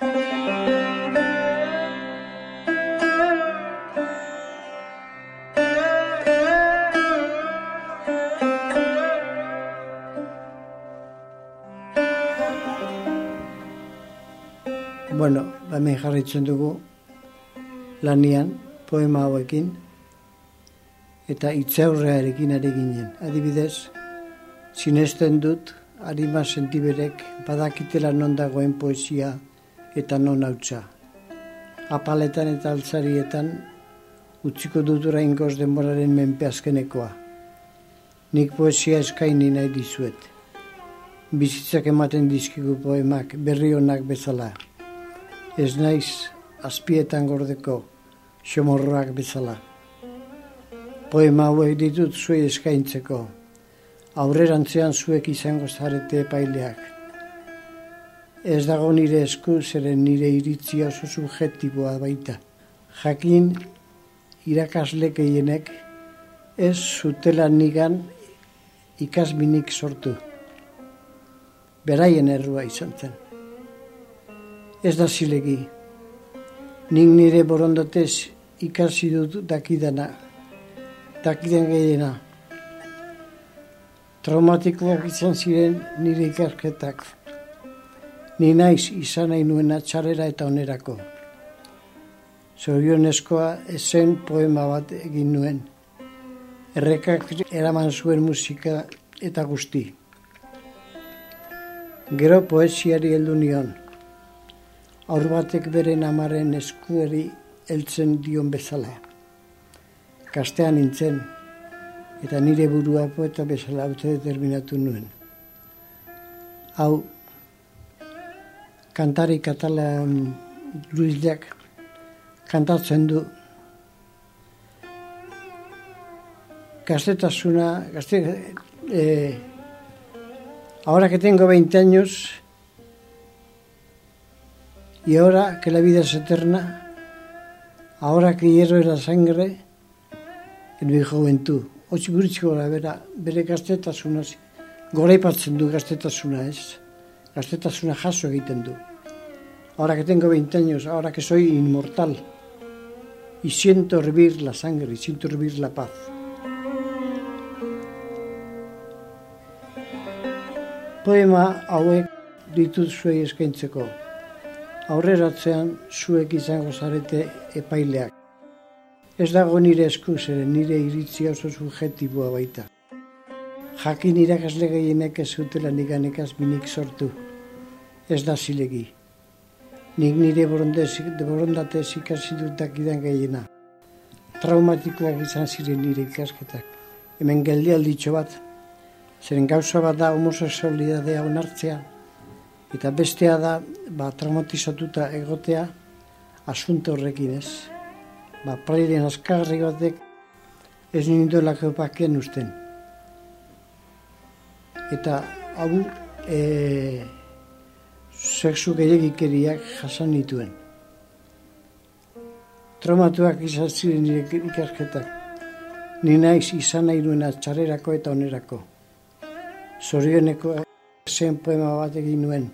Bueno, hemen jarraitzen dugu lanian, poema hauekin, eta itzaurrearekin ari ginen. Adibidez, sinesten dut, harima sentiberek badakitela non dagoen poesia eta non hautsa. Apaletan eta altzarietan utziko dut orain goz denboraren menpe azkenekoa. Nik poesia eskaini nahi dizuet. Bizitzak ematen dizkigu poemak berri honak bezala ez naiz azpietan gordeko xomorroak bezala. Poema hauek ditut zuei eskaintzeko, aurrerantzean zuek izango zarete epaileak. Ez dago nire esku zeren nire iritzia oso subjektiboa baita. Jakin irakasle gehienek ez zutela nigan ikasminik sortu. Beraien errua izan zen ez da zilegi. Nik nire borondatez ikasi dut dakidana, dakiden gehiena. Traumatikoak izan ziren nire ikasketak. Ni naiz izan nahi nuena txarera eta onerako. Zorionezkoa ezen poema bat egin nuen. Errekak eraman zuen musika eta guzti. Gero poesiari heldu nion aur batek beren amaren eskueri heltzen dion bezala. Kastean nintzen, eta nire burua poeta bezala haute determinatu nuen. Hau, kantari katalan Luizak kantatzen du gaztetasuna, gazte, eh, ahora que tengo 20 años, Y ahora que la vida es eterna, ahora que hierro la sangre, en mi juventud. Otsi buritxiko gara, bera, bere gaztetasuna, goraipatzen du gaztetasuna, ez? Gaztetasuna jaso egiten du. Ahora que tengo 20 años, ahora que soy inmortal, y siento hervir la sangre, y siento hervir la paz. Poema hauek ditut zuei eskaintzeko aurreratzean zuek izango zarete epaileak. Ez dago nire esku nire iritzia oso subjetiboa baita. Jakin irakasle gehienek ez zutela niganekaz minik sortu. Ez da zilegi. Nik nire borondatez ikasi dutak idan gehiena. Traumatikoak izan ziren nire ikasketak. Hemen geldi alditxo bat. Zeren gauza bat da homosexualidadea onartzea Eta bestea da, ba, traumatizatuta egotea, asunto horrekin ez. Ba, prairen askarri batek ez nindu lako pakien usten. Eta hau, e, sexu gehiagikeriak jasan nituen. Traumatuak izan ziren ikasketak. Ni naiz izan nahi duena txarerako eta onerako. Zorioneko zen poema bat egin nuen.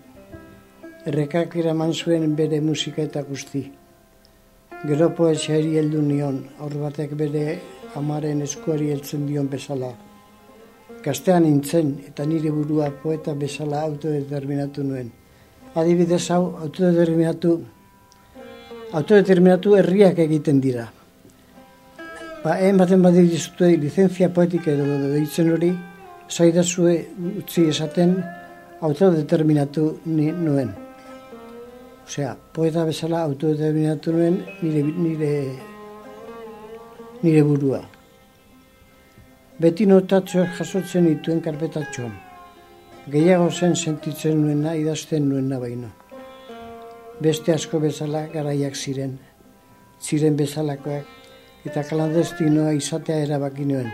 Errekak eraman zuen bere musika eta guzti. Gero poesiari heldu nion, aur batek bere amaren eskuari heltzen dion bezala. Gaztean nintzen eta nire burua poeta bezala autodeterminatu nuen. Adibidez hau, autodeterminatu, autodeterminatu herriak egiten dira. Ba, egin baten badi dizute licentzia poetik edo deitzen hori, zaidazue utzi esaten, autodeterminatu nuen. Osea, poeta bezala autodeterminatu nuen nire, nire, nire burua. Beti notatxoak jasotzen dituen karpetatxoan. Gehiago zen sentitzen nuena, idazten nuena baino. Beste asko bezala garaiak ziren, ziren bezalakoak, eta kalandestinoa izatea erabaki nuen.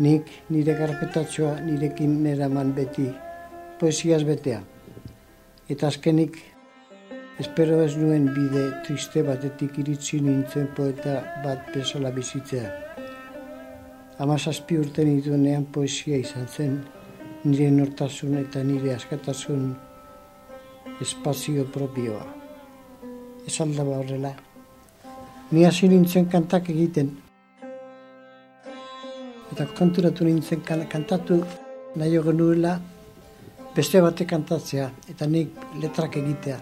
Nik nire karpetatxoa nirekin eraman beti, poesiaz betea. Eta azkenik, espero ez nuen bide triste batetik iritsi nintzen poeta bat bezala bizitzea. Amazazpi urte nituenean poesia izan zen, nire nortasun eta nire askatasun espazio propioa. Ez aldaba horrela. Ni hasi nintzen kantak egiten. Eta konturatu nintzen kantatu nahi genuela beste bate kantatzea eta nik letrak egitea.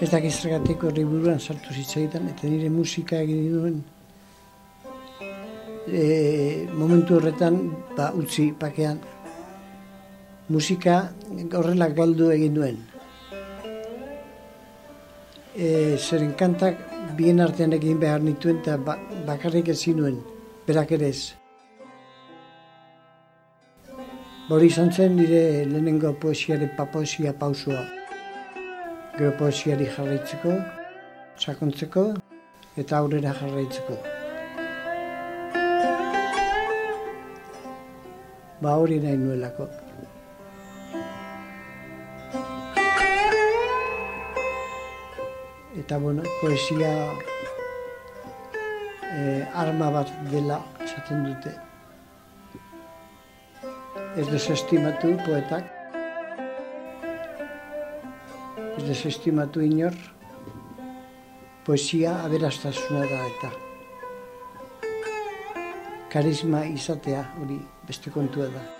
Ez dakiz regateko horri buruan sartu zitzaidan eta nire musika egin duen e, momentu horretan ba, utzi pakean musika horrela galdu egin duen. E, zeren kantak bien artean egin behar nituen eta ba, bakarrik ezin nuen, berak ere ez. Bori izan zen nire lehenengo poesiaren papoesia pausua. Gero poesiari jarraitzeko, sakontzeko eta aurrera jarraitzeko. ba hori nahi nuelako. Eta bueno, poesia eh, arma bat dela esaten dute. Ez desestimatu poetak. Ez desestimatu inor. Poesia aberastasuna da eta karisma izatea hori beste kontua da.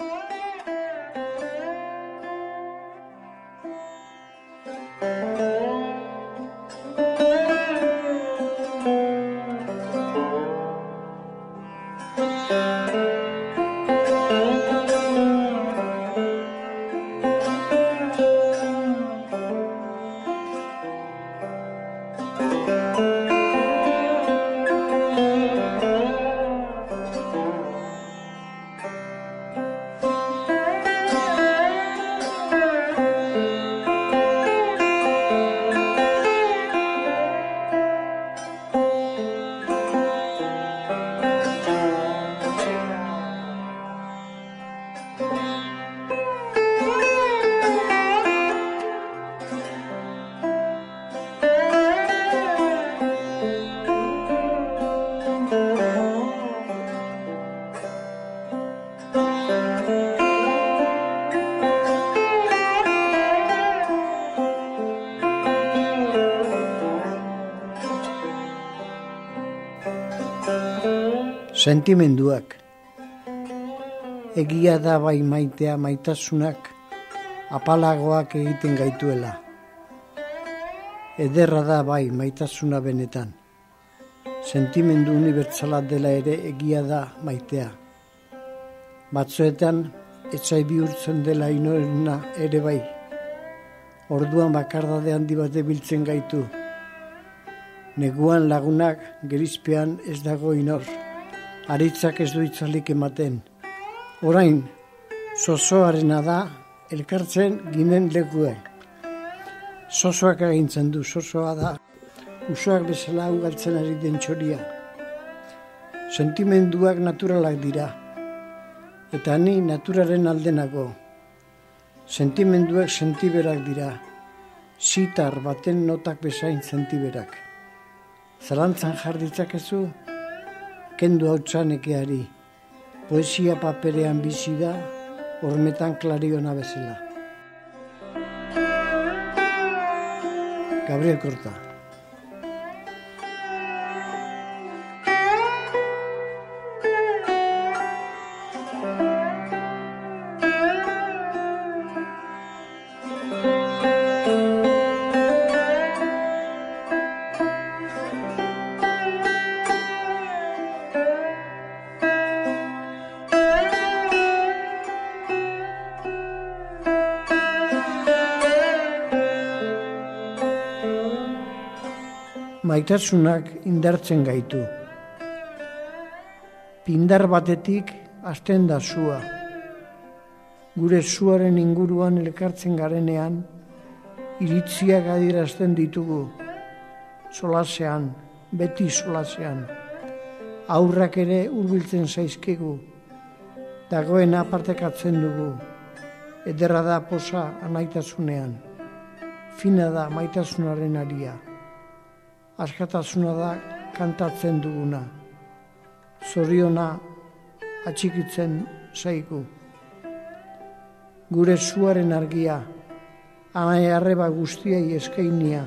Sentimenduak Egia da bai maitea maitasunak apalagoak egiten gaituela. Ederra da bai maitasuna benetan. Sentimendu unibertsala dela ere egia da maitea. Batzuetan etxai bihurtzen dela inorena ere bai. Orduan bakardade handi bat biltzen gaitu. Neguan lagunak gerizpean ez dago inor aritzak ez du itzalik ematen. Orain, sozoarena da, elkartzen ginen lekue. Sozoak agintzen du, sozoa da, usoak bezala ugaltzen ari den txoria. Sentimenduak naturalak dira, eta ni naturaren aldenago. Sentimenduak sentiberak dira, sitar baten notak bezain sentiberak. Zalantzan jarditzak ezu, kendu hau txanekeari. Poesia paperean bizi da, hormetan klariona bezala. Gabriel Corta. Maitasunak indartzen gaitu. Pindar batetik hasten da zua. Gure zuaren inguruan elkartzen garenean, iritziak adierazten ditugu. Solasean, beti solasean. Aurrak ere hurbiltzen zaizkigu. Dagoen apartekatzen dugu. Ederra da posa anaitasunean. Fina da maitasunaren aria askatasuna da kantatzen duguna. Zoriona atxikitzen zaigu. Gure zuaren argia, anai arreba guztiei eskainia,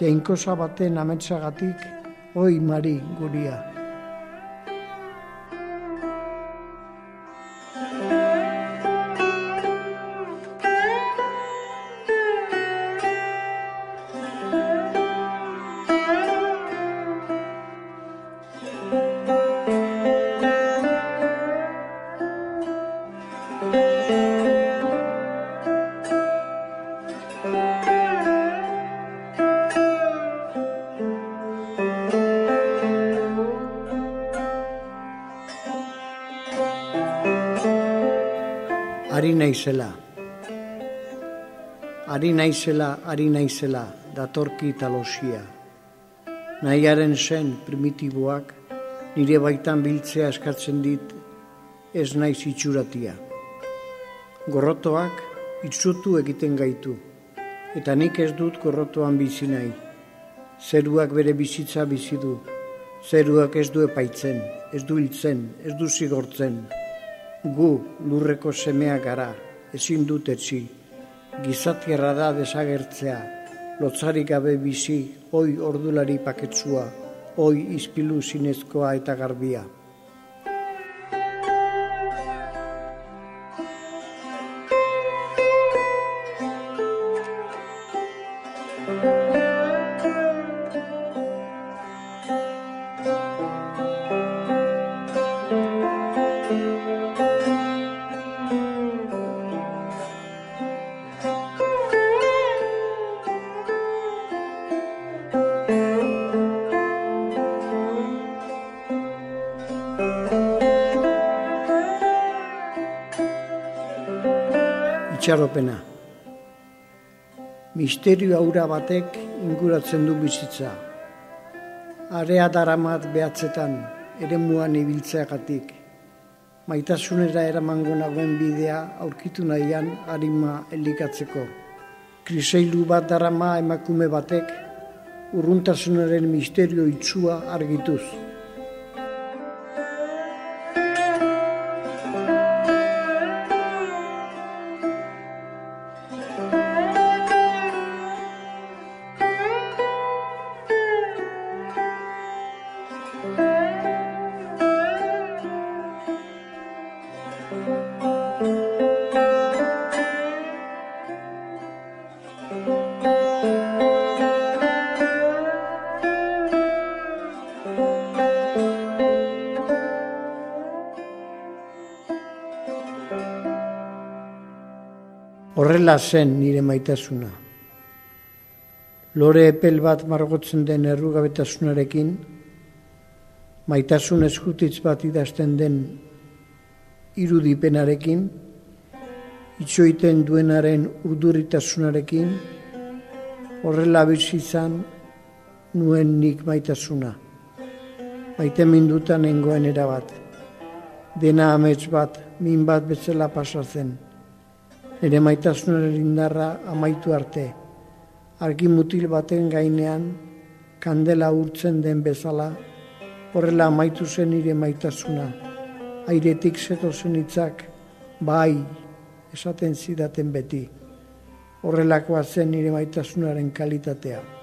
jainkosa baten ametsagatik, oi mari guria. Naizela. Ari naizela, ari naizela, datorki talosia. Nahiaren zen primitiboak, nire baitan biltzea eskatzen dit, ez naiz itxuratia. Gorrotoak itzutu egiten gaitu, eta nik ez dut gorrotoan bizi nahi. Zeruak bere bizitza bizi du, zeruak ez du epaitzen, ez du hiltzen, ez du zigortzen, gu lurreko semea gara, ezin dut etzi, gizatierra da desagertzea, lotzarik gabe bizi, oi ordulari paketsua, oi izpilu zinezkoa eta garbia. Itxaropena. Misterio aura batek inguratzen du bizitza. Area daramat behatzetan, ere muan ibiltzeagatik. Maitasunera eramango nagoen bidea aurkitu nahian harima elikatzeko. Kriseilu bat darama emakume batek, urruntasunaren misterio itxua argituz. Horrela zen nire maitasuna. Lore epel bat margotzen den errugabetasunarekin, maitasun eskutitz bat idazten den irudipenarekin, itxoiten duenaren urduritasunarekin, horrela izan nuen nik maitasuna. Maite mindutan engoen erabat. Dena amets bat, min bat bezala pasatzen nire maitasunaren indarra amaitu arte. Argi mutil baten gainean, kandela urtzen den bezala, horrela amaitu zen nire maitasuna. Airetik zeto zen itzak, bai, esaten zidaten beti. Horrelakoa zen nire maitasunaren kalitatea.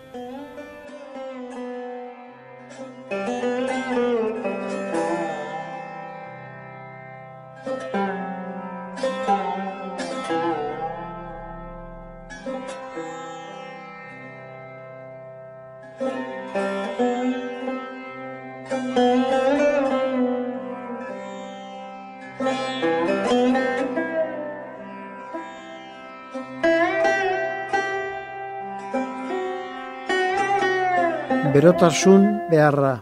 Berotasun beharra.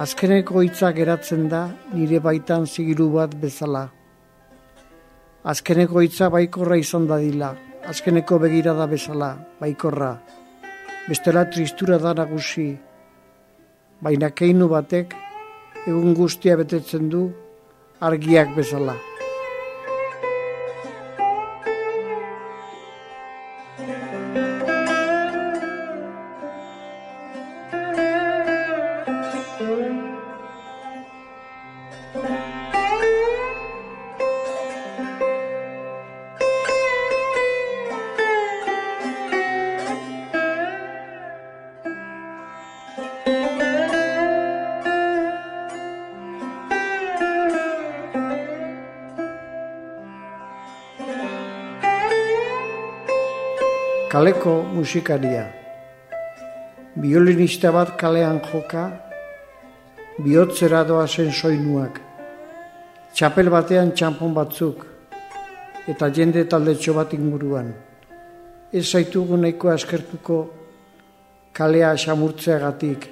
Azkeneko hitza geratzen da nire baitan zigiru bat bezala. Azkeneko hitza baikorra izan dadila, azkeneko begirada bezala, baikorra. Bestela tristura da nagusi, baina keinu batek egun guztia betetzen du argiak bezala. Kaleko musikaria. Biolinista bat kalean joka, bihotzera doa soinuak. Txapel batean txampon batzuk, eta jende talde bat inguruan. Ez zaitugu nahiko askertuko kalea xamurtzeagatik.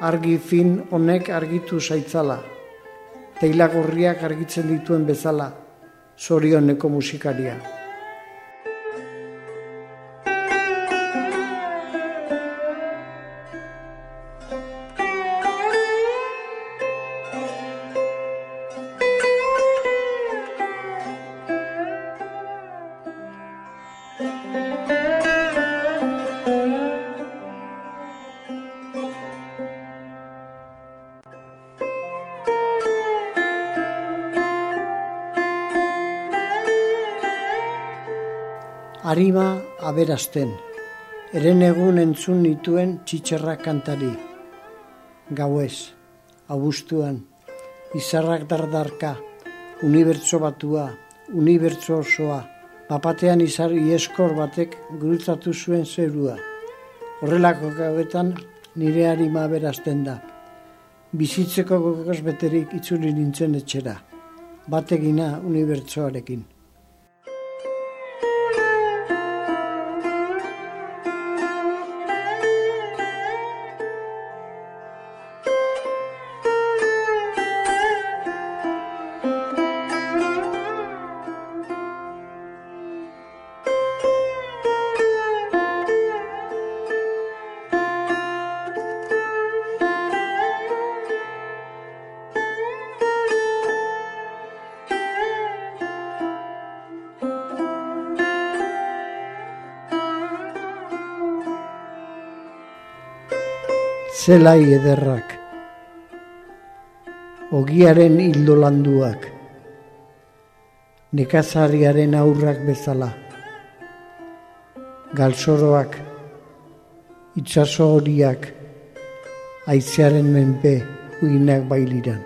Argi fin honek argitu zaitzala, teilagorriak argitzen dituen bezala, zorioneko musikaria. Arima aberasten, eren egun entzun nituen txitxerra kantari. Gauez, abustuan, izarrak dardarka, unibertso batua, unibertso osoa, papatean izar ieskor batek gurutzatu zuen zerua. Horrelako gauetan nire arima aberasten da. Bizitzeko gogos beterik itzuli nintzen etxera. Bategina unibertsoarekin. Zelai ederrak, ogiaren hildo landuak, nekazariaren aurrak bezala, galsoroak, itxaso horiak, aizearen menpe uinak bailiran.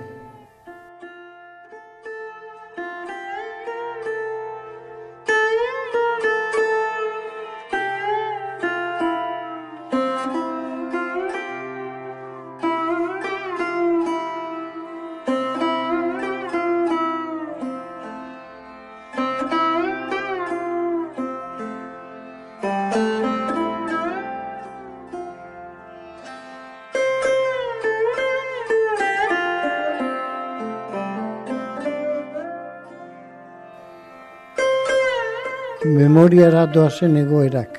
Memoriara doazen egoerak.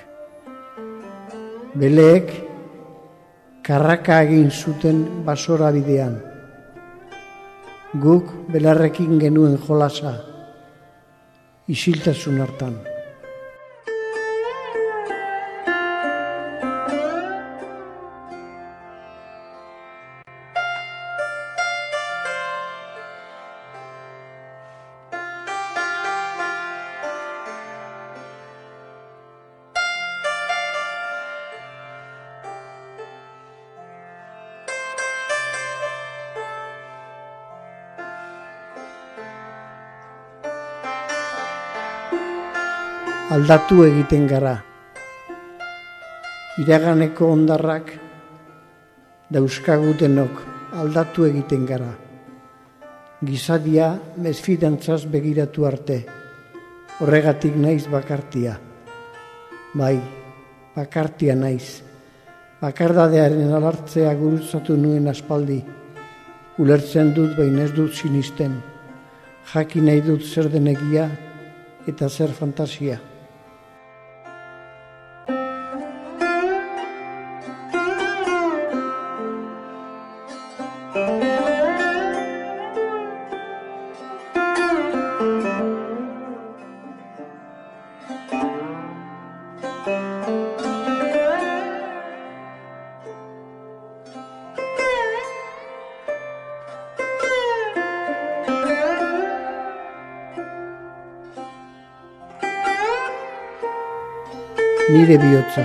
Beleek karraka egin zuten basora bidean. Guk belarrekin genuen jolasa, isiltasun hartan. Aldatu egiten gara. Iraganeko ondarrak dauzkagutenok aldatu egiten gara. Gizadia mezfidantzaz begiratu arte, horregatik naiz bakartia. Bai, bakartia naiz. Bakardadearen alartzea gurutzatu nuen aspaldi. Ulertzen dut bain ez dut sinisten. Jaki nahi dut zer denegia eta zer fantasia. Nire bihotza.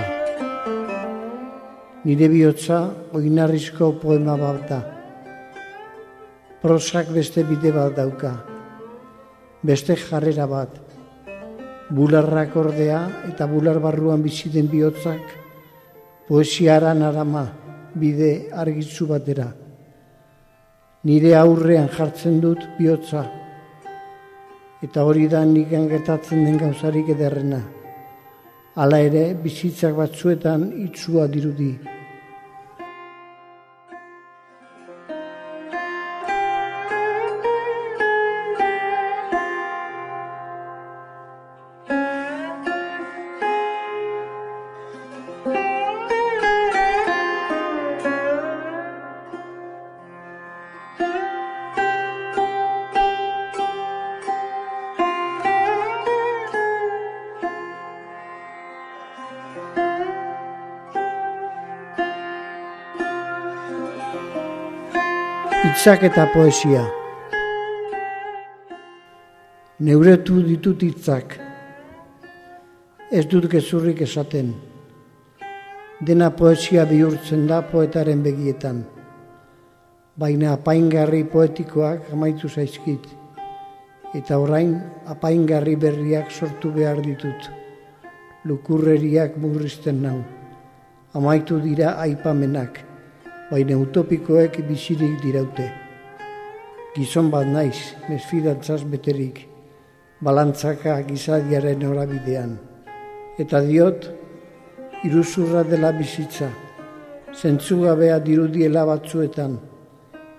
Nire bihotza oinarrizko poema bat da. Prosak beste bide bat dauka. Beste jarrera bat. bularrak ordea eta bular barruan bizi den bihotzak poesiaran arama bide argitzu batera. Nire aurrean jartzen dut bihotza eta hori da nik getatzen den gauzarik ederrena. Hala ere, bizitzak batzuetan itzua dirudi. Hitzak eta poesia. Neuretu ditut hitzak. Ez dut gezurrik esaten. Dena poesia bihurtzen da poetaren begietan. Baina apaingarri poetikoak amaitu zaizkit. Eta orain apaingarri berriak sortu behar ditut. Lukurreriak murrizten nau. Amaitu dira aipamenak baina utopikoek bizirik diraute. Gizon bat naiz, mesfidantzaz beterik, balantzaka gizadiaren horabidean. Eta diot, iruzurra dela bizitza, zentzugabea dirudiela batzuetan,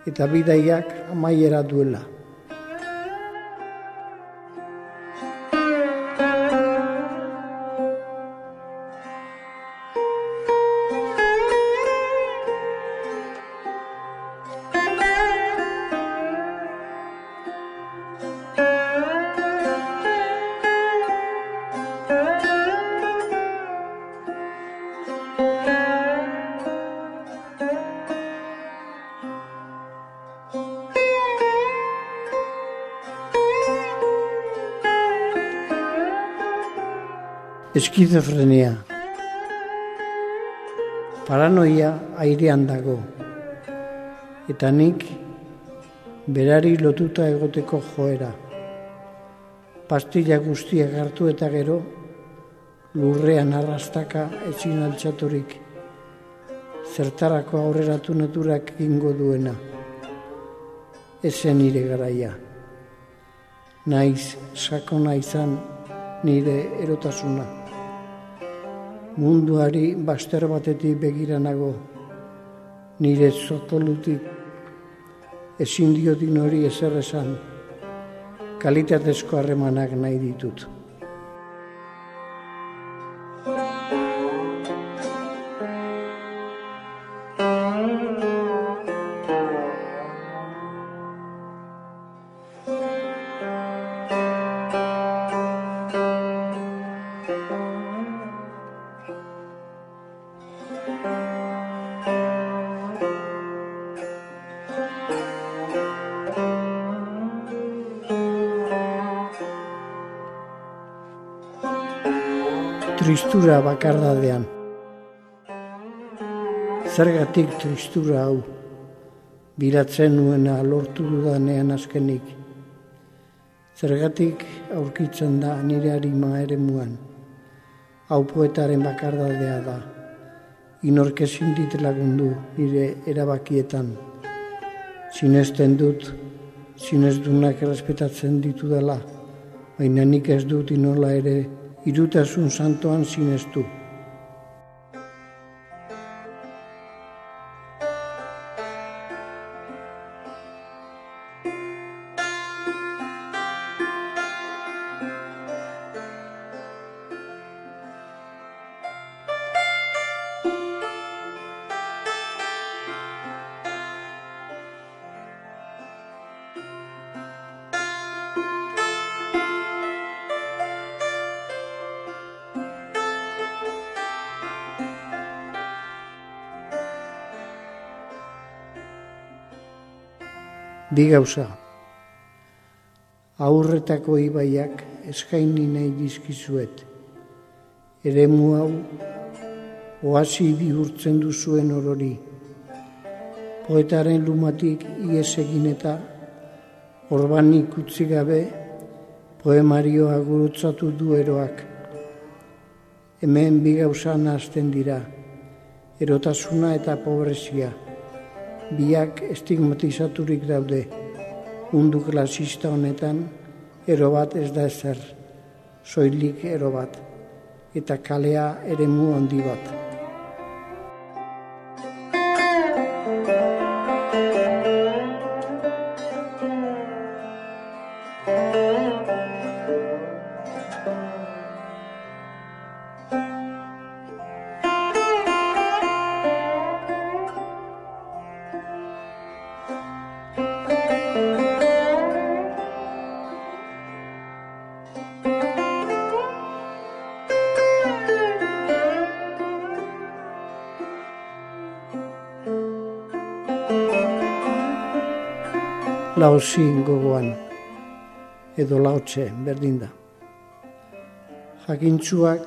eta bidaiak amaiera duela. Eskizofrenia. Paranoia airean dago. Eta nik berari lotuta egoteko joera. Pastilla guztiak hartu eta gero lurrean arrastaka ezin altxaturik. Zertarako aurreratu naturak ingo duena. Ezen nire garaia. Naiz sakona izan nire erotasuna munduari baster batetik begiranago, nire zotolutik ezin diotin hori ezer esan, kalitatezko harremanak nahi ditut. Tristura bakardadean. Zergatik tristura hau, biratzen nuena lortu dudanean azkenik. Zergatik aurkitzen da nire harima ere muan. Hau poetaren bakardadea da. Inorkezin dit lagundu nire erabakietan. Zinezten dut, zinezdunak errespetatzen ditu dela, baina nik ez dut inola ere irutas un santo sinez tu. Bi gauza. Aurretako ibaiak eskaini nahi dizkizuet. Eremu hau oasi bihurtzen duzuen orori. Poetaren lumatik ies egin eta orbanik utzi gabe poemarioa gurutzatu du eroak. Hemen bi gauza nazten dira, erotasuna eta pobrezia. Biak estigmatizaturik daude, mundu klasista honetan, ero bat ez da ezer, soilik ero bat, eta kalea ere mu handi bat. Laosi gogoan, edo laotxe berdin da. Jakintzuak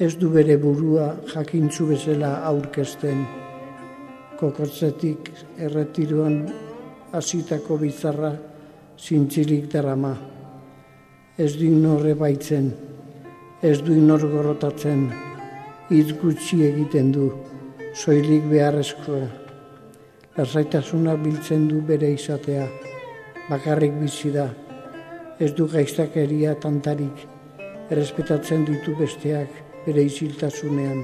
ez du bere burua jakintzu bezala aurkezten, kokotzetik erretiruan hasitako bizarra zintzilik darama. Ez du inorre baitzen, ez du inor gorotatzen, gutxi egiten du, soilik beharrezkoa lasaitasuna biltzen du bere izatea, bakarrik bizi da, ez du gaiztakeria tantarik, errespetatzen ditu besteak bere isiltasunean,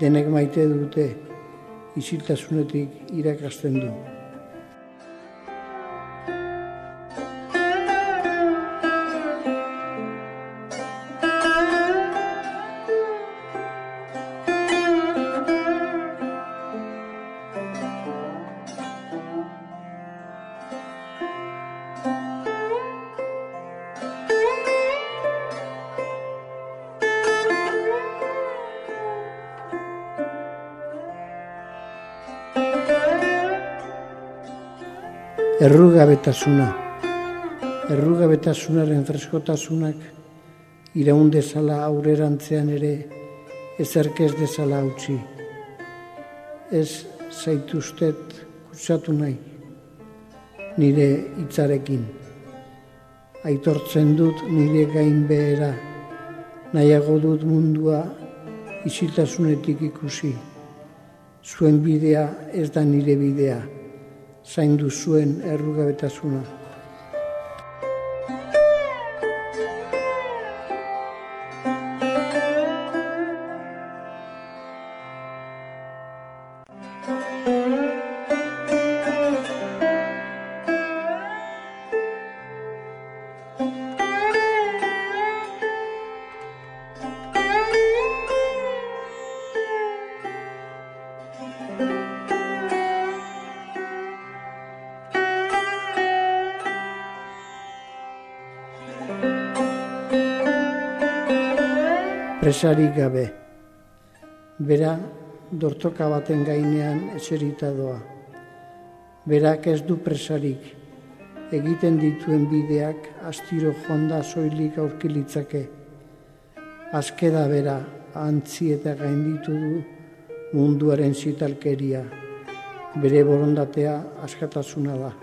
denek maite dute, isiltasunetik irakasten du. Errugabetasuna. Errugabetasunaren freskotasunak iraun dezala aurrerantzean ere ezerkez dezala utzi. Ez zaituztet kutsatu nahi nire hitzarekin. Aitortzen dut nire gain behera, nahiago dut mundua isiltasunetik ikusi. Zuen bidea ez da nire bidea zaindu zuen errugabetasuna. Presarik gabe. Bera, dortoka baten gainean eserita doa. Berak ez du presarik, egiten dituen bideak astiro jonda soilik aurkilitzake. Azkeda bera, antzi eta gainditu du munduaren zitalkeria. Bere borondatea askatasuna da.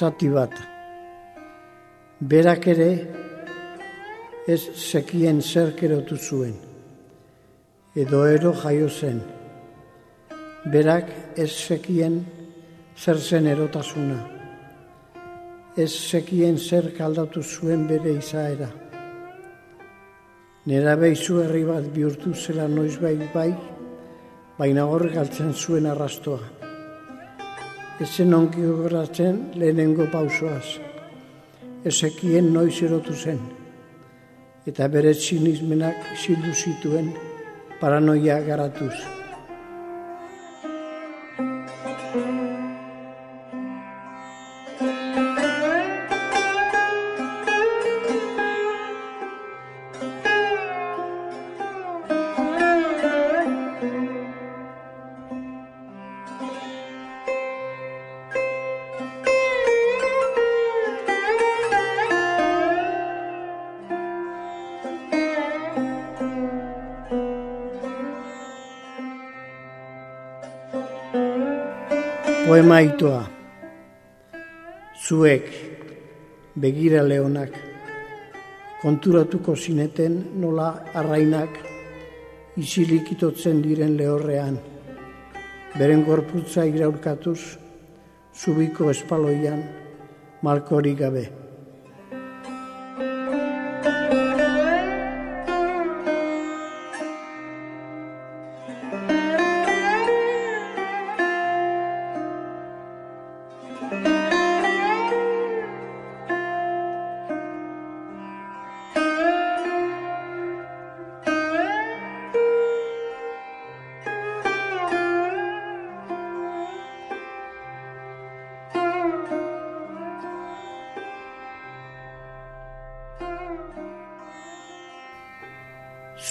Zati bat. Berak ere ez sekien zer kerotu zuen, edo ero jaio zen. Berak ez sekien zer zen erotasuna, ez sekien zer kaldatu zuen bere izaera. Nera behizu herri bat bihurtu zela noiz bai bai, baina hor galtzen zuen arrastoa ezen onki gogoratzen lehenengo pausoaz. Ezekien noiz erotu zen, eta bere txinizmenak sildu zituen paranoia garatuz. Poema itoa. Zuek, begira leonak, konturatuko zineten nola arrainak isilik itotzen diren lehorrean, beren gorputza iraurkatuz, zubiko espaloian, malkorik gabe.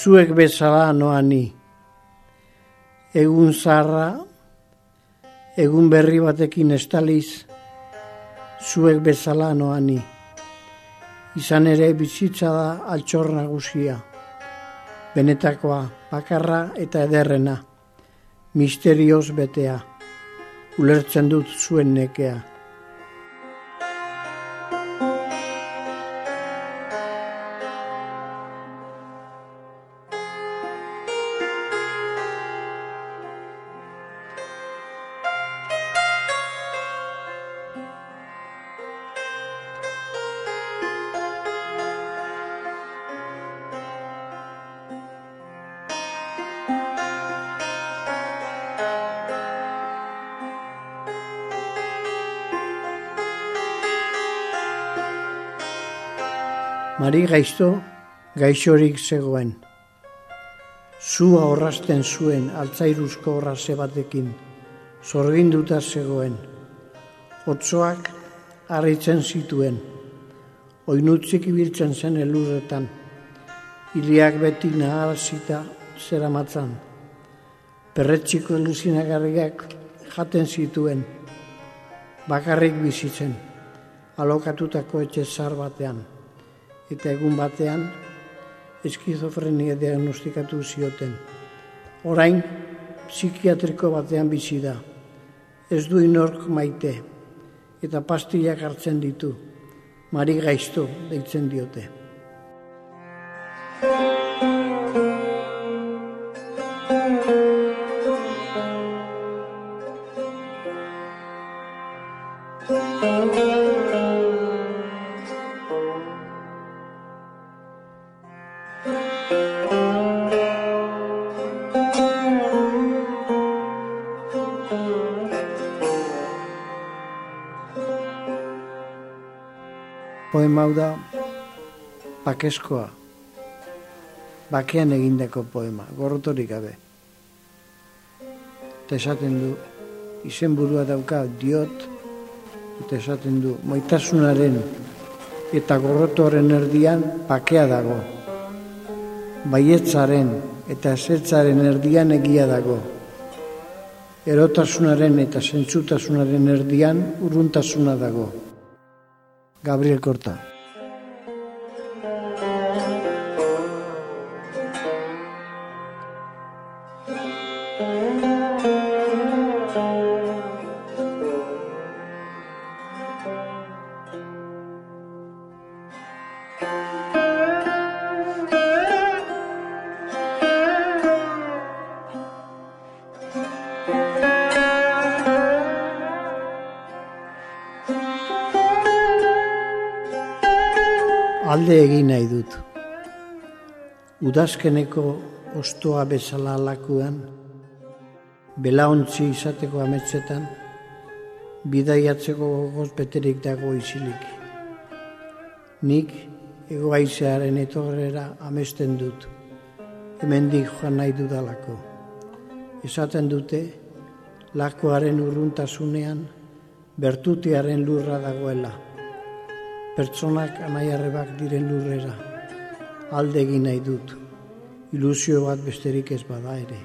Zuek bezala noa ni. Egun zarra, egun berri batekin estaliz, zuek bezala noa ni. Izan ere bizitza da altxor nagusia. Benetakoa, bakarra eta ederrena. Misterioz betea. Ulertzen dut zuen nekea. Gaizto gaixorik zegoen. Zua horrasten zuen altzairuzko horraze batekin, zorginduta zegoen. Otsoak harritzen zituen, oinutzik ibiltzen zen elurretan, iliak beti naharazita zera matzan. Perretxiko eluzinagarriak jaten zituen, bakarrik bizitzen, alokatutako etxe zar batean eta egun batean eskizofrenia diagnostikatu zioten. Orain, psikiatriko batean bizi da. Ez du inork maite eta pastillak hartzen ditu. Mari gaizto deitzen diote. Bakeskoa, bakean egindako poema, gorrotorik gabe. Eta esaten du, izenburua dauka diot, eta esaten du, moitasunaren eta gorrotoren erdian bakea dago. Baietzaren eta esetzaren erdian egia dago. Erotasunaren eta zentzutasunaren erdian urruntasuna dago. Gabriel Corta. Udazkeneko ostoa bezala alakuan, belaontzi izateko ametzetan, bidaiatzeko gogoz beterik dago izilik. Nik egoaizearen etorrera amesten dut, hemendik joan nahi dudalako. Esaten dute, lakoaren urruntasunean, bertutiaren lurra dagoela pertsonak anaiarrebak diren lurrera. Alde egin nahi dut, ilusio bat besterik ez bada ere.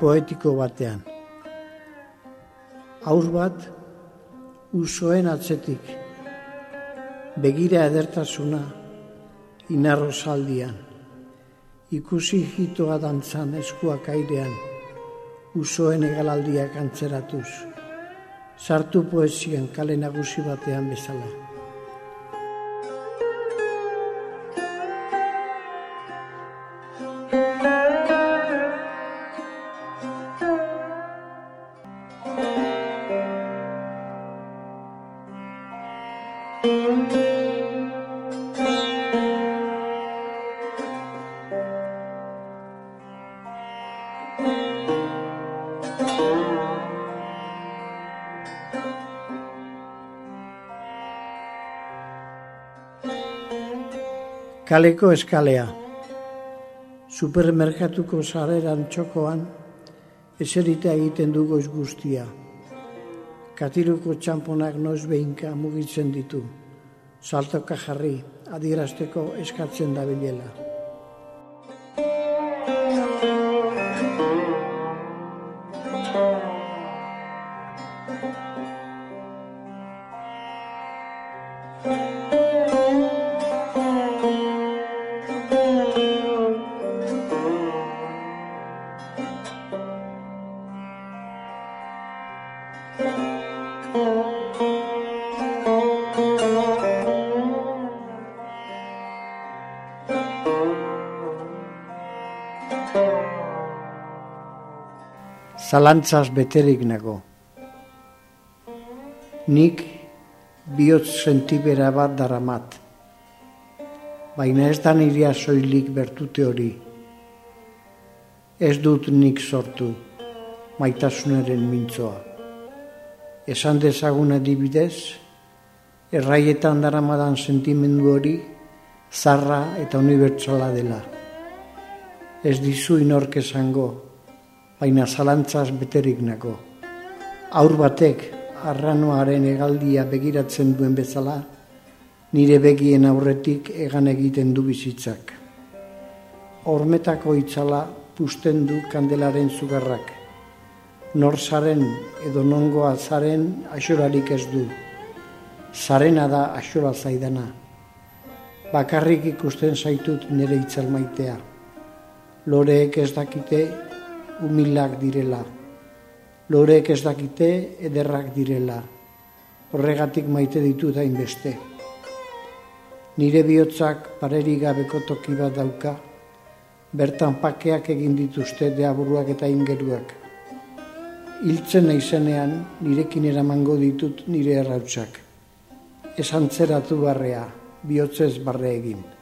Poetiko batean. Aur bat, usoen atzetik, begira edertasuna, inarro saldian, ikusi hitoa dantzan eskuak airean, usoen egalaldiak antzeratuz, sartu poesien kale nagusi batean bezala. Kaleko eskalea. Supermerkatuko zareran txokoan, eserita egiten dugu guztia. Katiruko txamponak noiz behinka mugitzen ditu. Saltoka jarri, adierazteko eskatzen da bilela. Zalantzaz beterik nago. Nik bihotz sentibera bat daramat, baina ez da nirea soilik bertute hori. Ez dut nik sortu, maitasunaren mintzoa. Esan dezagun adibidez, erraietan daramadan sentimendu hori, zarra eta unibertsala dela. Ez dizu inork esango, baina zalantzaz beterik nako. Aur batek arranoaren egaldia begiratzen duen bezala, nire begien aurretik egan egiten du bizitzak. Hormetako itzala pusten du kandelaren zugarrak. Nor zaren edo nongoa zaren asorarik ez du. Zarena da asora zaidana. Bakarrik ikusten zaitut nire itzal maitea. Loreek ez dakite humilak direla. Loreek ez dakite ederrak direla. Horregatik maite ditu da inbeste. Nire bihotzak pareri gabeko toki bat dauka, bertan pakeak egin dituzte deaburuak eta ingeruak. Hiltzen naizenean nirekin eramango ditut nire errautsak. Esan zeratu barrea, bihotzez barre egin.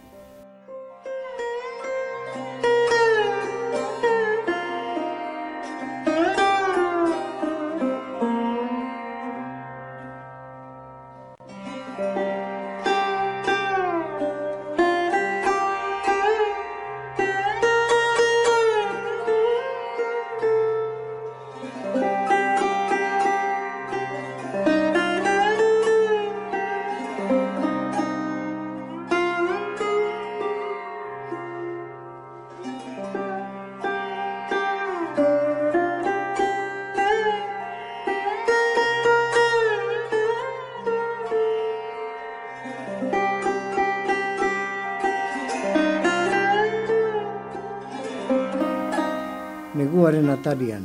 Atarian.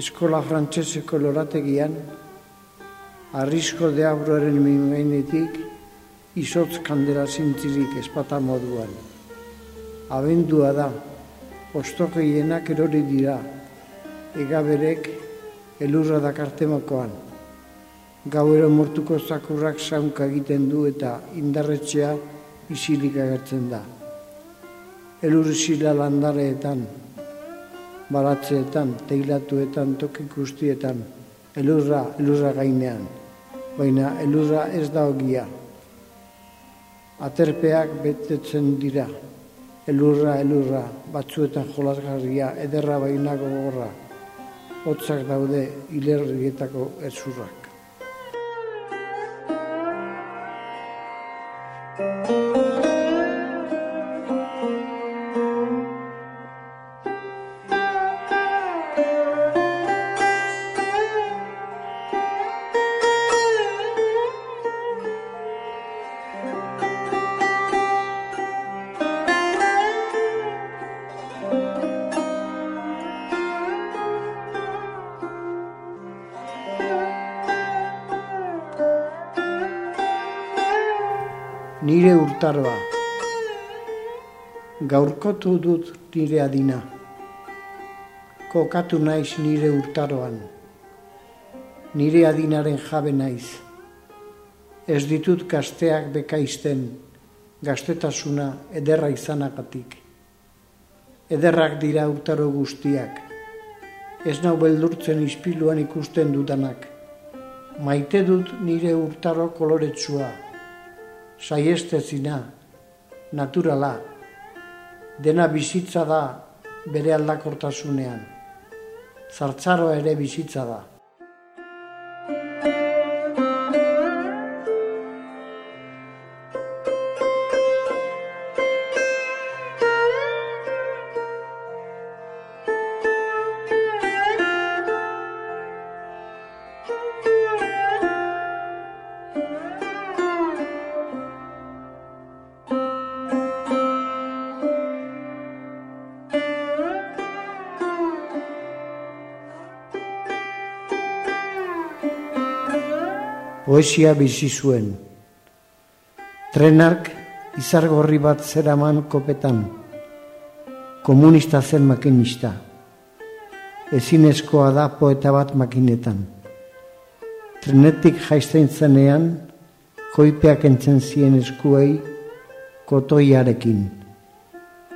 Eskola frantseseko lorategian, arrisko de abroaren mingainetik, izotz kandela zintzirik espata moduan. Abendua da, ostokeienak erori dira, egaberek elurra dakartemakoan. Gauero mortuko zakurrak zaunka egiten du eta indarretxea isilik agertzen da elurrizila landareetan, baratzeetan, teilatuetan, toki guztietan, elurra, elurra gainean, baina elurra ez da ogia. Aterpeak betetzen dira, elurra, elurra, batzuetan jolasgarria, ederra baina gogorra, hotzak daude hilerrietako ezurrak. Nire urtaroa. Gaurkotu dut nire adina. Kokatu naiz nire urtaroan. Nire adinaren jabe naiz. Ez ditut gazteak bekaizten, gaztetasuna ederra izanagatik. Ederrak dira urtaro guztiak. Ez nau beldurtzen ispiluan ikusten dudanak. Maite dut nire urtaro koloretsua saiestezina, naturala, dena bizitza da bere aldakortasunean. Zartzaroa ere bizitza da. Poesia bizi zuen. Trenark izargorri bat zeraman kopetan, komunista zen makinista. Ezinezkoa da poeta bat makinetan. Trenetik jaizten zenean, koipeak entzen zien eskuei kotoiarekin.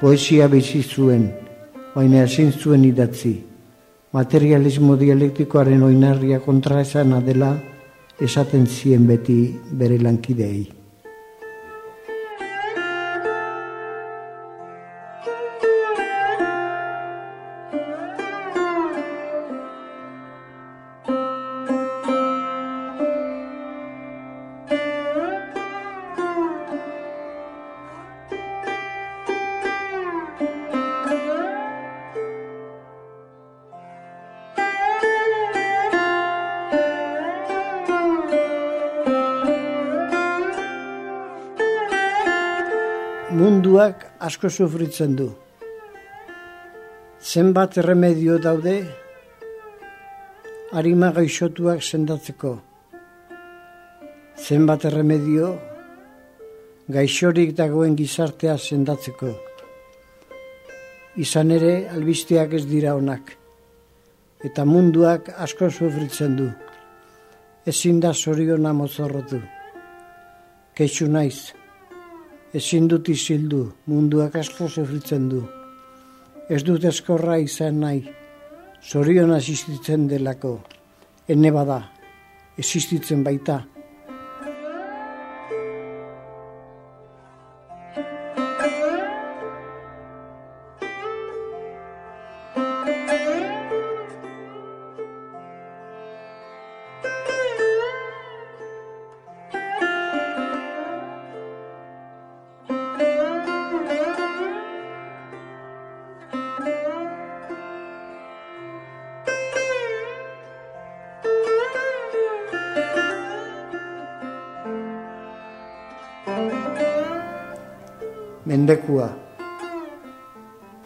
Poesia bizi zuen, baina ezin zuen idatzi. Materialismo dialektikoaren oinarria kontra esan adela, esaten zien beti bere lankidei. Munduak asko sufritzen du. Zenbat erremedio daude harima gaixotuak sendatzeko. Zenbat erremedio gaixorik dagoen gizartea sendatzeko. Izan ere albisteak ez dira onak. Eta munduak asko sufritzen du. Ezin da zoriona mozorrotu. Keixu naiz ezin dut izildu, munduak asko sofritzen du. Ez dut eskorra izan nahi, zorion asistitzen delako, ene bada, existitzen baita,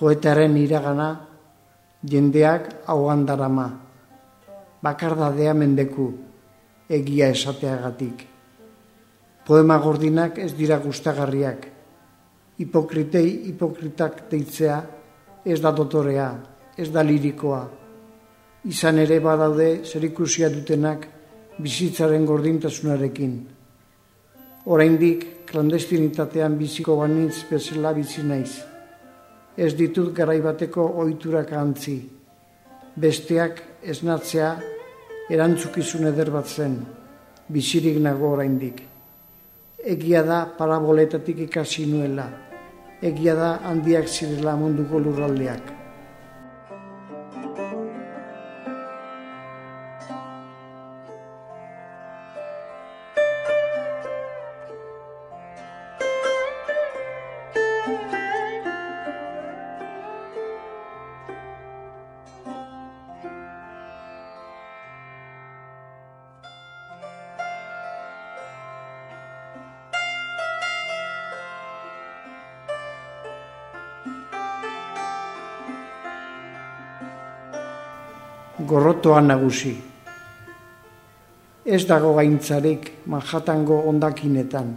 Poetaren iragana, jendeak hauan darama. Bakardadea mendeku, egia esateagatik. Poema gordinak ez dira gustagarriak. Hipokritei hipokritak deitzea ez da dotorea, ez da lirikoa. Izan ere badaude zerikusia dutenak bizitzaren gordintasunarekin oraindik klandestinitatean biziko banitz bezala bizi naiz. Ez ditut garaibateko ohiturak antzi. Besteak esnatzea erantzukizun eder bat zen, bizirik nago oraindik. Egia da paraboletatik ikasi nuela. Egia da handiak zirela munduko lurraldeak. Gorrotoa nagusi. Ez dago gaintzarik Manhattango ondakinetan.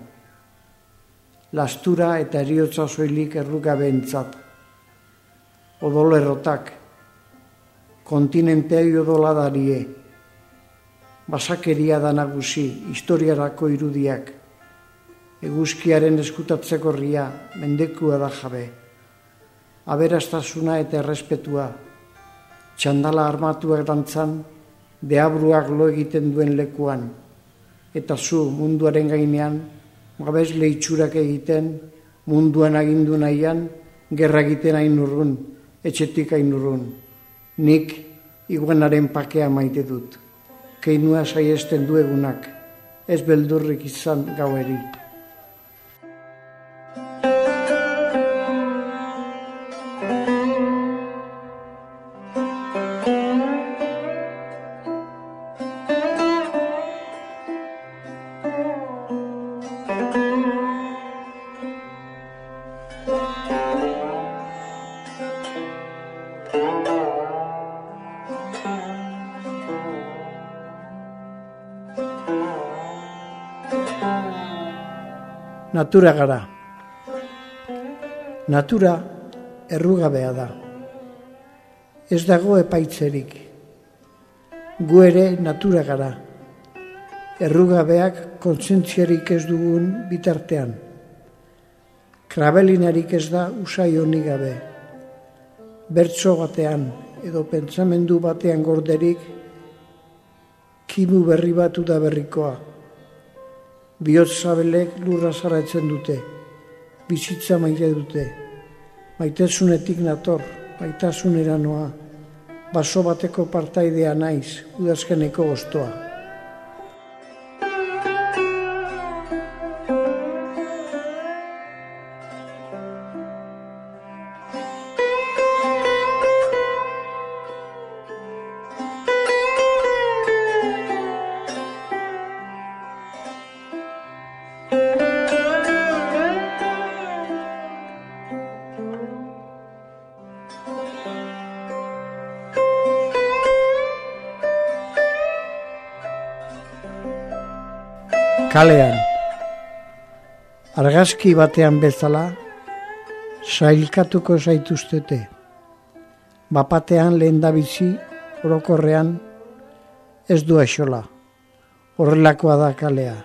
lastura eta eriotza soilik errugabe entzat. Odolo errotak, kontinenteai odoladarie, basakeria da nagusi, historiarako irudiak, eguzkiaren eskutatzeko ria, mendekua da jabe, aberastasuna eta errespetua, txandala armatuak dantzan, deabruak lo egiten duen lekuan, eta zu munduaren gainean, gabez lehitsurak egiten, munduan agindu nahian, gerra egiten hain urrun, etxetik hain urrun. Nik iguanaren pakea maite dut. Keinua saiesten duegunak, ez beldurrik izan gaueri. Natura gara. Natura errugabea da. Ez dago epaitzerik. Gu ere natura gara. Errugabeak kontzentziarik ez dugun bitartean. Krabelinarik ez da usai honi gabe. Bertso batean edo pentsamendu batean gorderik kimu berri batu da berrikoa. Bihotz zabelek lurra zaratzen dute, bizitza maite dute, maitezunetik nator, maitasunera noa, baso bateko partaidea naiz, udazkeneko ostoa. Kalean. Argazki batean bezala, sailkatuko zaituztete. Bapatean lehen da bizi, orokorrean, ez du aixola. Horrelakoa da kalea.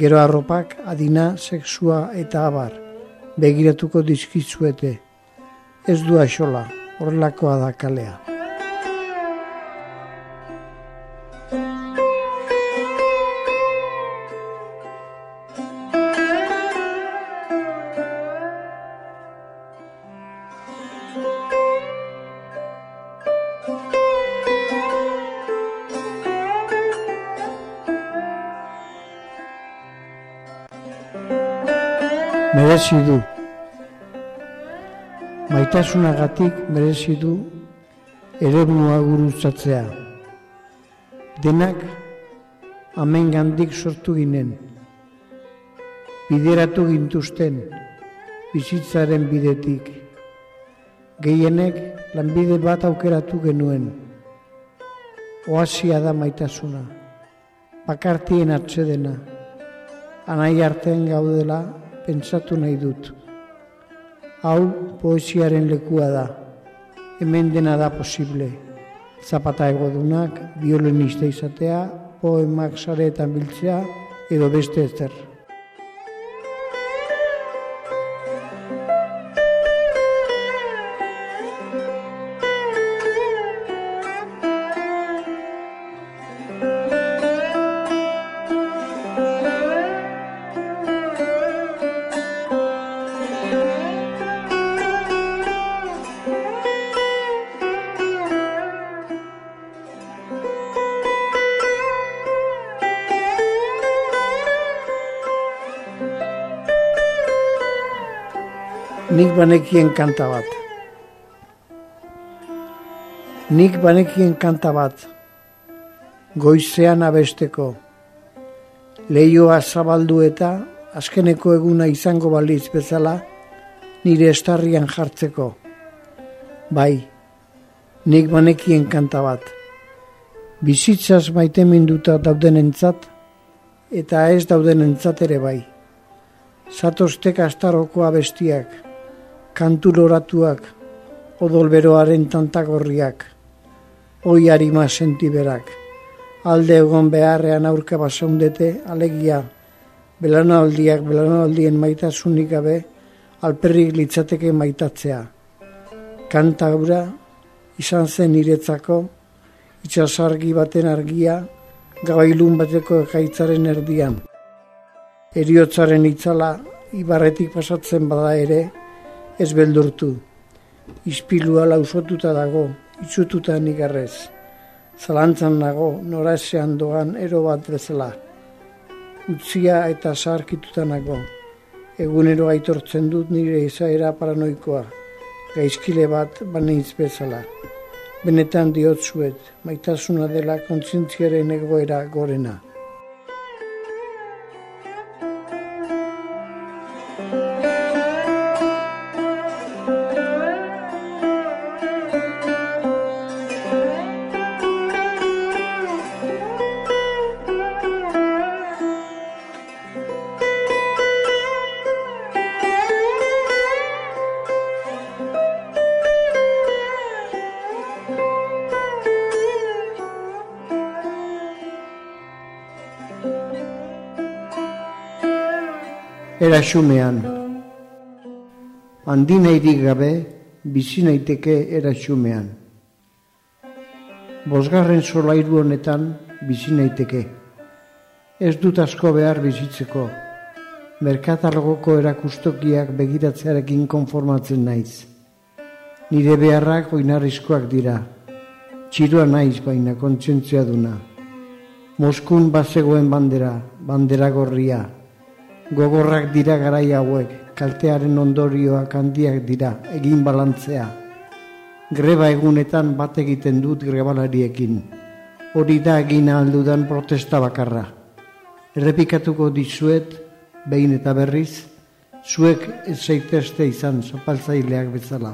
Gero arropak, adina, sexua eta abar, begiratuko dizkitzuete. Ez du aixola, horrelakoa da kalea. Merezi du. Maitasunagatik merezi du eremua gurutzatzea. Denak amen gandik sortu ginen. Bideratu gintuzten bizitzaren bidetik. Gehienek lanbide bat aukeratu genuen. Oasia da maitasuna. Bakartien atsedena. Anai artean gaudela pentsatu nahi dut. Hau poesiaren lekua da, hemen dena da posible. Zapata egodunak, violinista izatea, poemak sareetan biltzea, edo beste ezer. Banekien kanta bat. Nik banekien kanta bat, goizean abesteko, lehioa zabaldu eta azkeneko eguna izango baliz bezala, nire estarrian jartzeko. Bai, nik banekien kanta bat. Bizitzaz maite minduta dauden entzat, eta ez dauden entzat ere bai. Zatoztek astaroko abestiak, kantu loratuak, odolberoaren tantagorriak, oi harima sentiberak, alde egon beharrean aurka basaundete, alegia, belanaldiak belanaldien maitasunik gabe, alperrik litzateke maitatzea. Kanta gura, izan zen niretzako, itxasargi baten argia, gabailun bateko ekaitzaren erdian. Eriotzaren itzala, ibarretik pasatzen bada ere, ez beldurtu. Ispilua lausotuta dago, itxututa nigarrez. Zalantzan nago, norazean doan ero bat bezala. Utzia eta sarkituta nago. Egunero aitortzen dut nire izaera paranoikoa. Gaizkile bat baneiz bezala. Benetan diotzuet, maitasuna dela kontzientziaren egoera gorena. Erasumean. Handineirik gabe bizi naiteke erasumean. Bosgarren solairu honetan bizi naiteke. Ez dut asko behar bizitzeko. Merkatalgoko erakustokiak begiratzearekin konformatzen naiz. Nire beharrak oinarrizkoak dira. Txiroa naiz baina kontsentzia duna. Moskun bazegoen bandera, bandera gorria, Gogorrak dira garai hauek, kaltearen ondorioak handiak dira, egin balantzea. Greba egunetan bat egiten dut grebalariekin. Hori da egin aldudan protesta bakarra. Errepikatuko dizuet, behin eta berriz, zuek ez zaitezte izan zapaltzaileak bezala.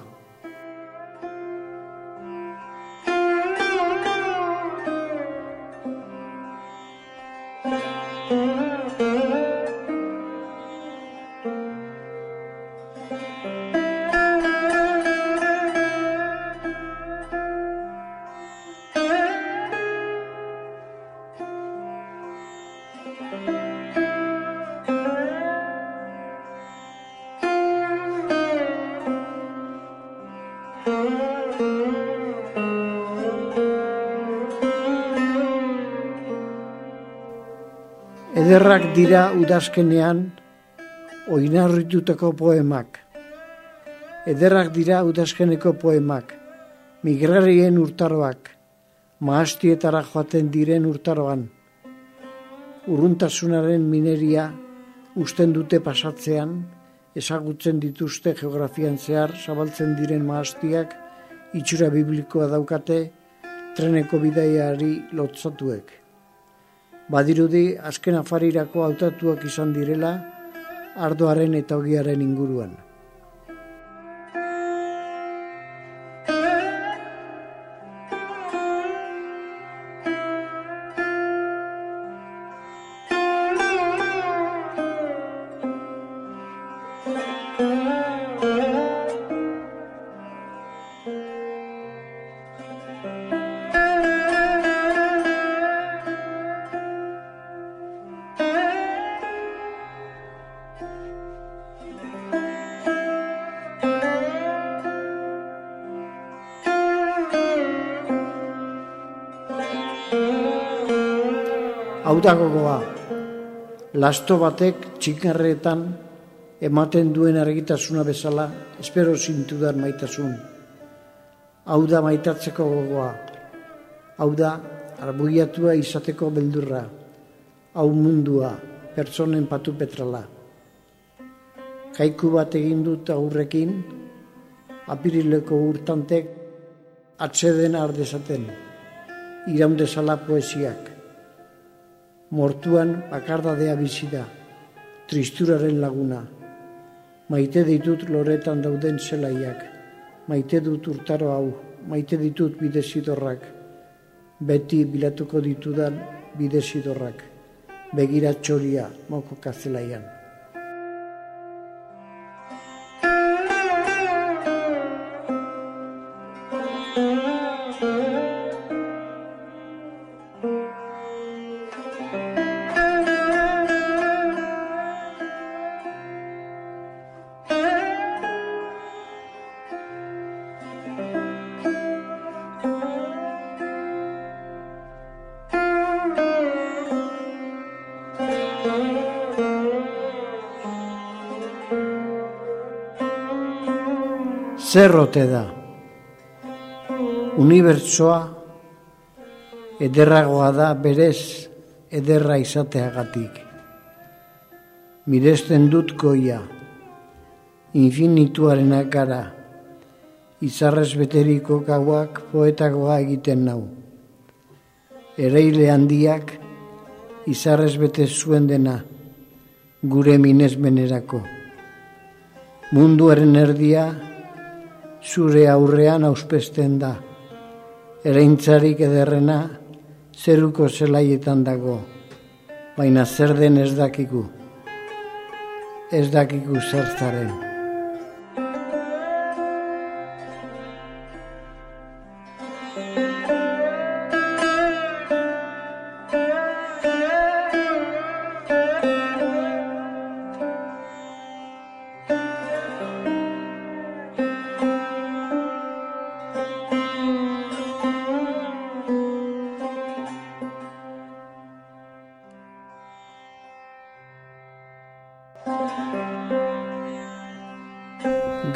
Ederrak dira udazkenean oinarritutako poemak. Ederrak dira udazkeneko poemak, migrarien urtaroak, maastietara joaten diren urtaroan. Urruntasunaren mineria usten dute pasatzean, ezagutzen dituzte geografian zehar zabaltzen diren maastiak, itxura biblikoa daukate, treneko bidaiari lotzatuek. Badirudi azken afarirako hautatuak izan direla ardoaren eta ogiaren inguruan. Hau da gogoa. Lasto batek txikarretan ematen duen argitasuna bezala, espero zintudan maitasun. Hau da maitatzeko gogoa. Hau da arbuiatua izateko beldurra. Hau mundua, pertsonen patu petrala. Kaiku bat egin dut aurrekin, apirileko urtantek atseden ardezaten, iraundezala poesiak mortuan bakardadea bizi da, tristuraren laguna. Maite ditut loretan dauden zelaiak, maite dut urtaro hau, maite ditut bidezidorrak, beti bilatuko ditudan bidezidorrak, begiratxoria moko kazelaian. Zerrote da. Unibertsoa ederragoa da berez ederra izateagatik. Miresten dut goia, infinituaren akara, izarrez beteriko gauak poetagoa egiten nau. Ereile handiak, izarrez bete zuen dena, gure minezmenerako. Munduaren erdia, zure aurrean auspesten da. Ereintzarik ederrena, zeruko zelaietan dago, baina zer den ez dakiku. Ez dakiku zertzaren.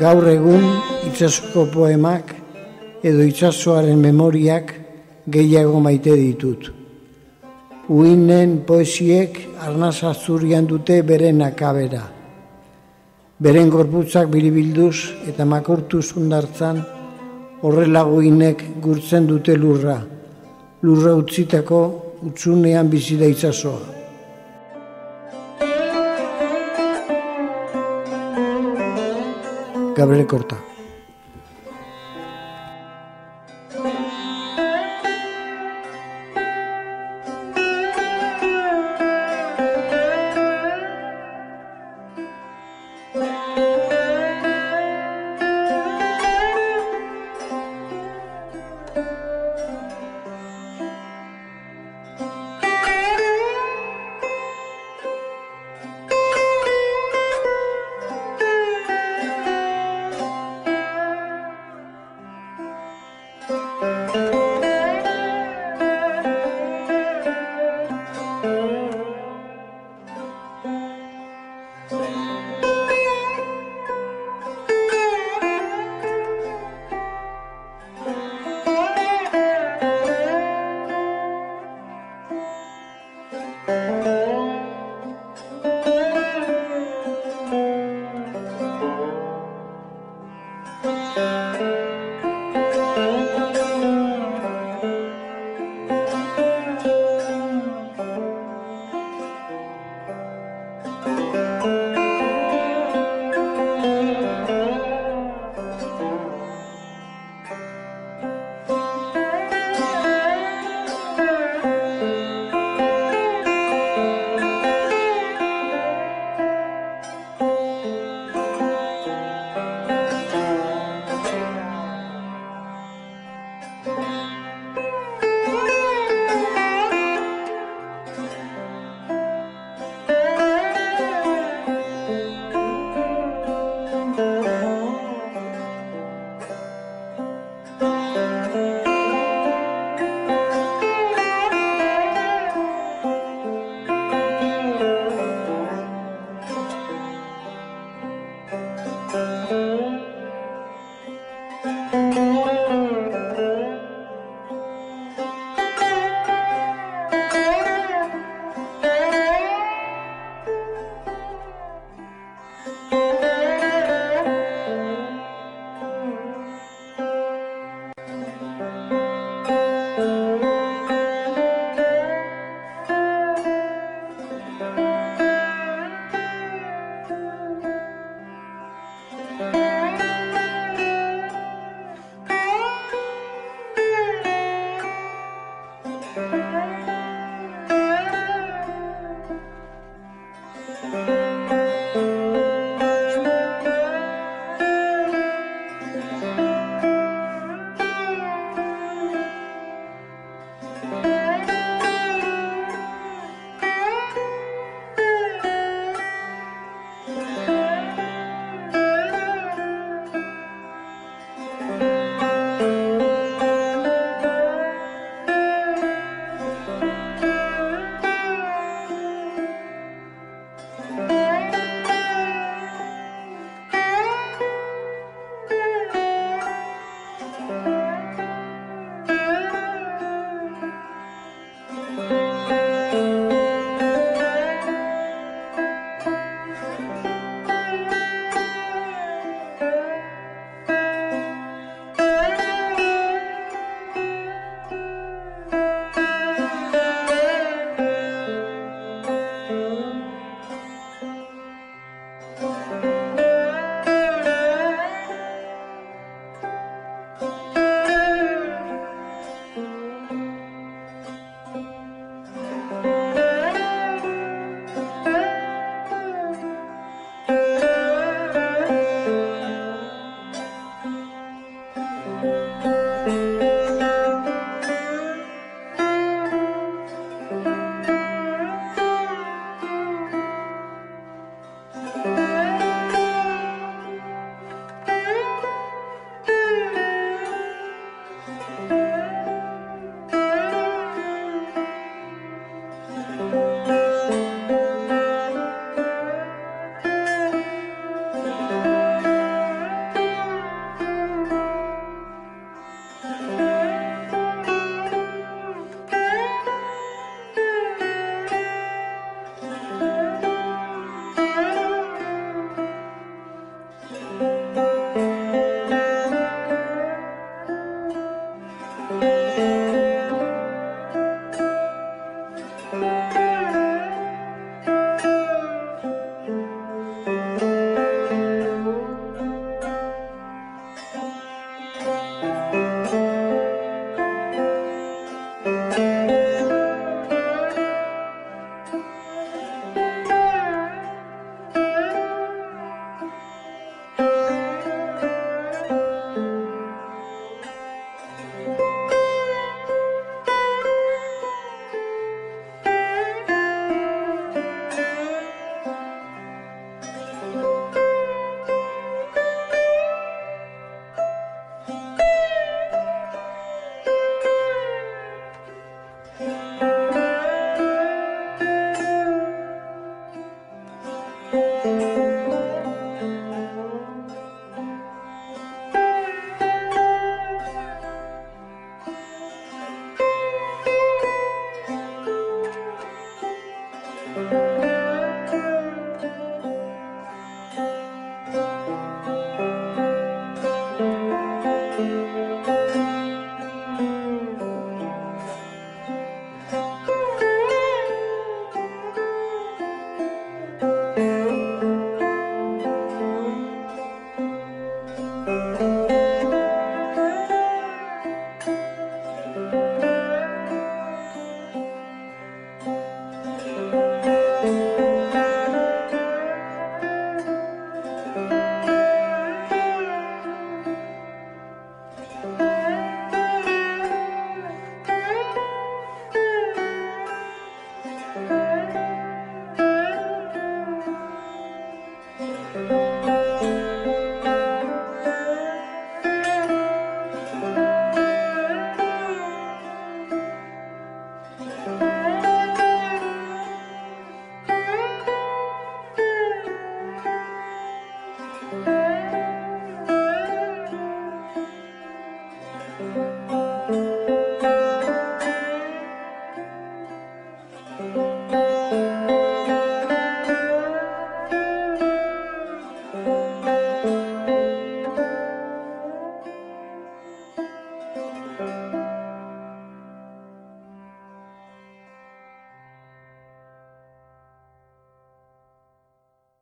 Gaur egun itsasoko poemak edo itsasoaren memoriak gehiago maite ditut. Uinen poesiek arnaz azurian dute beren akabera. Beren gorputzak biribilduz eta makortu zundartzan horrela guinek gurtzen dute lurra. Lurra utzitako utzunean bizida itsasoa. Gabriel Corta.